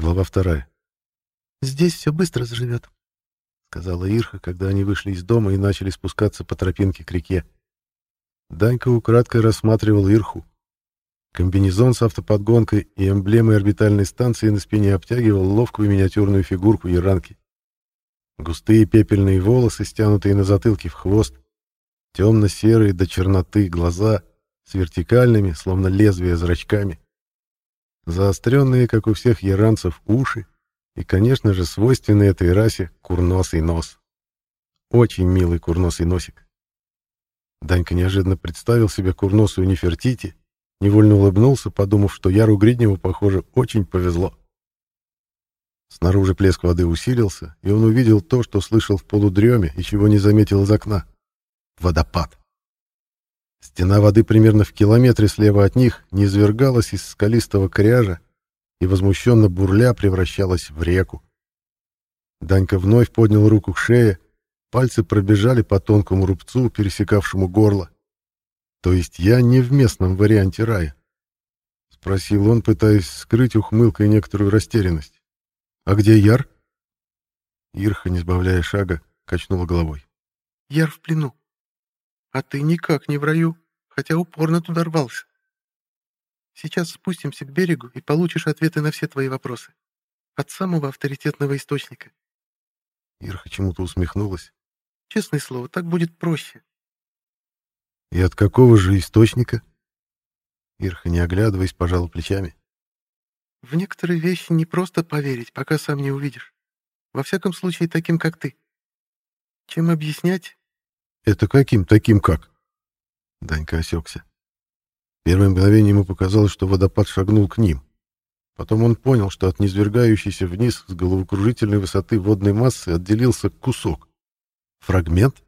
Глава вторая. «Здесь все быстро заживет», — сказала Ирха, когда они вышли из дома и начали спускаться по тропинке к реке. Данька украдкой рассматривал Ирху. Комбинезон с автоподгонкой и эмблемой орбитальной станции на спине обтягивал ловкую миниатюрную фигурку Яранки. Густые пепельные волосы, стянутые на затылке в хвост, темно-серые до черноты глаза с вертикальными, словно лезвия, зрачками, заостренные, как у всех яранцев, уши и, конечно же, свойственный этой расе курносый нос. Очень милый курносый носик. Данька неожиданно представил себе курносую Нефертити, невольно улыбнулся, подумав, что Яру Гридневу, похоже, очень повезло. Снаружи плеск воды усилился, и он увидел то, что слышал в полудреме и чего не заметил из окна. Водопад. Стена воды примерно в километре слева от них низвергалась из скалистого кряжа и, возмущенно бурля, превращалась в реку. Данька вновь поднял руку к шее, пальцы пробежали по тонкому рубцу, пересекавшему горло. «То есть я не в местном варианте рая?» — спросил он, пытаясь скрыть ухмылкой некоторую растерянность. «А где Яр?» Ирха, не сбавляя шага, качнула головой. «Яр в плену. А ты никак не в раю, хотя упорно туда рвался. Сейчас спустимся к берегу и получишь ответы на все твои вопросы. От самого авторитетного источника. Ирха чему-то усмехнулась. Честное слово, так будет проще. И от какого же источника? Ирха, не оглядываясь, пожала плечами. В некоторые вещи не просто поверить, пока сам не увидишь. Во всяком случае, таким, как ты. Чем объяснять, «Это каким таким как?» Данька осекся. Первое мгновение ему показалось, что водопад шагнул к ним. Потом он понял, что от низвергающейся вниз с головокружительной высоты водной массы отделился кусок. Фрагмент?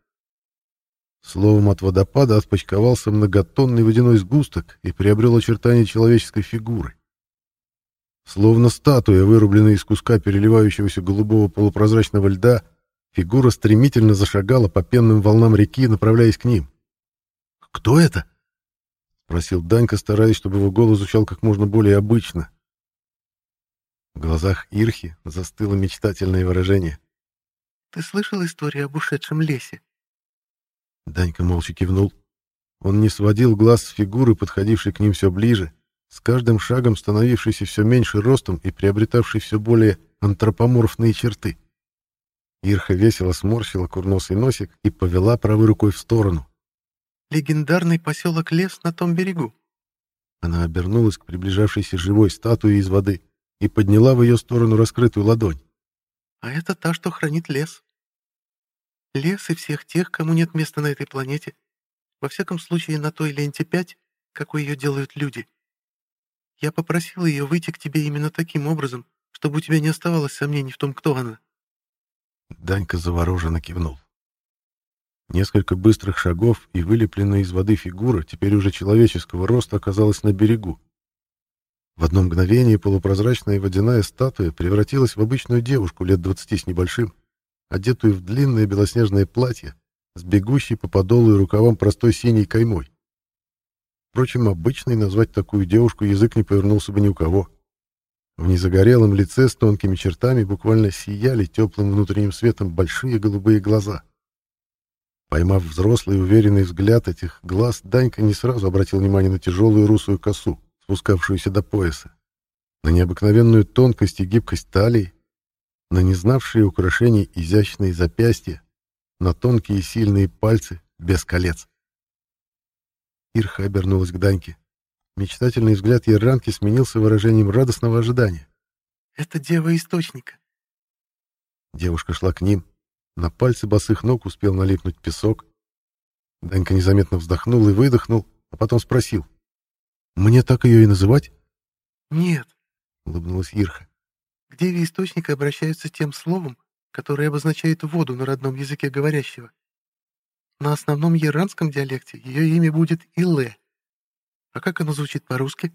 Словом, от водопада отпочковался многотонный водяной сгусток и приобрел очертания человеческой фигуры. Словно статуя, вырубленная из куска переливающегося голубого полупрозрачного льда, Фигура стремительно зашагала по пенным волнам реки, направляясь к ним. «Кто это?» — спросил Данька, стараясь, чтобы его голос звучал как можно более обычно. В глазах Ирхи застыло мечтательное выражение. «Ты слышал историю об ушедшем лесе?» Данька молча кивнул. Он не сводил глаз с фигуры, подходившей к ним все ближе, с каждым шагом становившейся все меньше ростом и приобретавшей все более антропоморфные черты. Ирха весело сморщила курносый носик и повела правой рукой в сторону. «Легендарный поселок Лес на том берегу». Она обернулась к приближавшейся живой статуе из воды и подняла в ее сторону раскрытую ладонь. «А это та, что хранит лес. Лес и всех тех, кому нет места на этой планете. Во всяком случае, на той ленте 5, какой ее делают люди. Я попросила ее выйти к тебе именно таким образом, чтобы у тебя не оставалось сомнений в том, кто она. Данька завороженно кивнул. Несколько быстрых шагов, и вылепленная из воды фигура, теперь уже человеческого роста, оказалась на берегу. В одно мгновение полупрозрачная водяная статуя превратилась в обычную девушку лет двадцати с небольшим, одетую в длинное белоснежное платье, с бегущей по подолу и рукавам простой синей каймой. Впрочем, обычной назвать такую девушку язык не повернулся бы ни у кого. В незагорелом лице с тонкими чертами буквально сияли теплым внутренним светом большие голубые глаза. Поймав взрослый уверенный взгляд этих глаз, Данька не сразу обратил внимание на тяжелую русую косу, спускавшуюся до пояса, на необыкновенную тонкость и гибкость талии, на незнавшие украшений изящные запястья, на тонкие и сильные пальцы без колец. Ирха обернулась к Даньке. Мечтательный взгляд Ерранки сменился выражением радостного ожидания. «Это дева Источника». Девушка шла к ним. На пальцы босых ног успел налипнуть песок. Данька незаметно вздохнул и выдохнул, а потом спросил. «Мне так ее и называть?» «Нет», — улыбнулась Ирха. «К деве Источника обращаются тем словом, которое обозначает воду на родном языке говорящего. На основном еранском диалекте ее имя будет Илэ. А как оно звучит по-русски?